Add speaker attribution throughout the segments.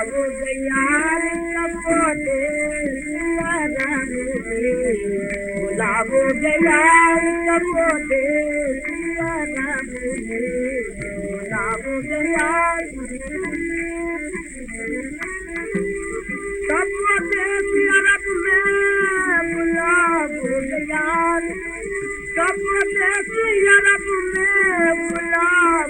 Speaker 1: یار کپوتے گلابو گیار کپوتے گلابو گیار کپوتے سیارت میں گلابو گیار کپوتے سیارت میں گلاب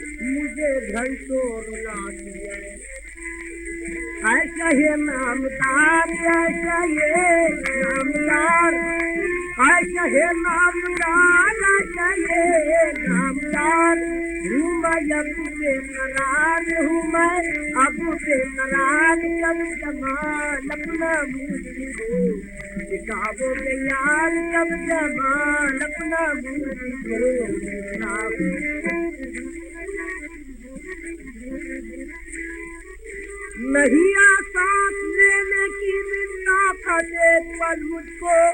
Speaker 1: مجھے گھر تو رلا دیا ایسا ہے نامدار ایسا ہے نامدار ایسا ہے نامدار ایسا ہے نامدار ہوں میں اب بے قرار ہوں، میں اب بے قرار کب کمال اپنا مجھے کتابوں میں یار کب کمال اپنا مجھے نہیں آ ساتھ لینے کی ملنا تھا نیک پر مجھ کو۔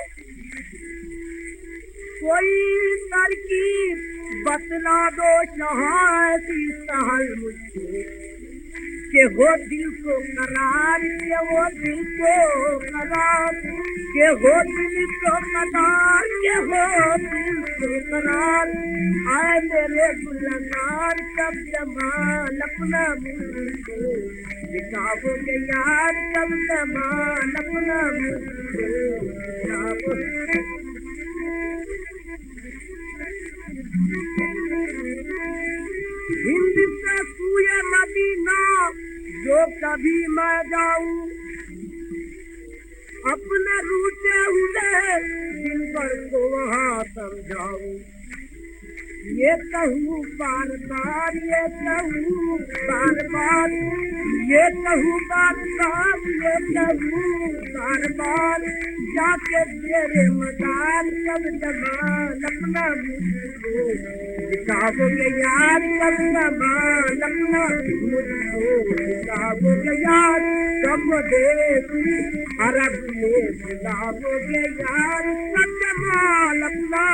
Speaker 1: کوئی ترکیب بتلا دو جہاں ایسی سہل مجھ کو۔ کہ ہو دل کو قرار کہ وہ دل کو قرار کہ ہو دل کو قرار کہ ہو دل کو قرار آئے میرے گلنار کب جمال اپنا مل کو دکھاو گے یار، کب جمال اپنا مل کو کبھی میں جاؤں اپنے روٹے ہوئے دل پر کو وہاں سمجھاؤں یہ کہوں بار بار یہ کہوں بار بار یہ کہوں بار بار یہ کہوں بار بار جا کے تیرے مدار کب زبان اپنا صاحب یار کب زبان اپنا صاحب یار کب دیکھ عرب میں صاحب یار کب زبان اپنا